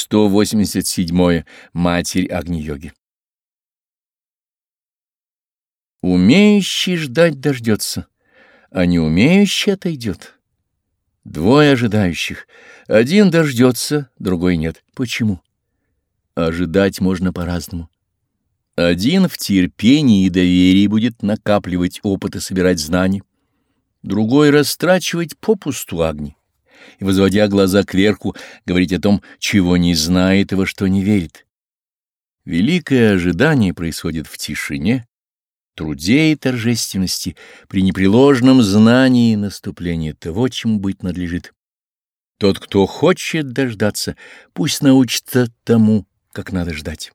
187. Матерь Агни-йоги. Умеющий ждать дождется, а не умеющий отойдет. Двое ожидающих. Один дождется, другой нет. Почему? Ожидать можно по-разному. Один в терпении и доверии будет накапливать опыт и собирать знания, другой растрачивать попусту огни и, возводя глаза кверху, говорить о том, чего не знает и во что не верит. Великое ожидание происходит в тишине, труде и торжественности, при непреложном знании наступления того, чему быть надлежит. Тот, кто хочет дождаться, пусть научится тому, как надо ждать.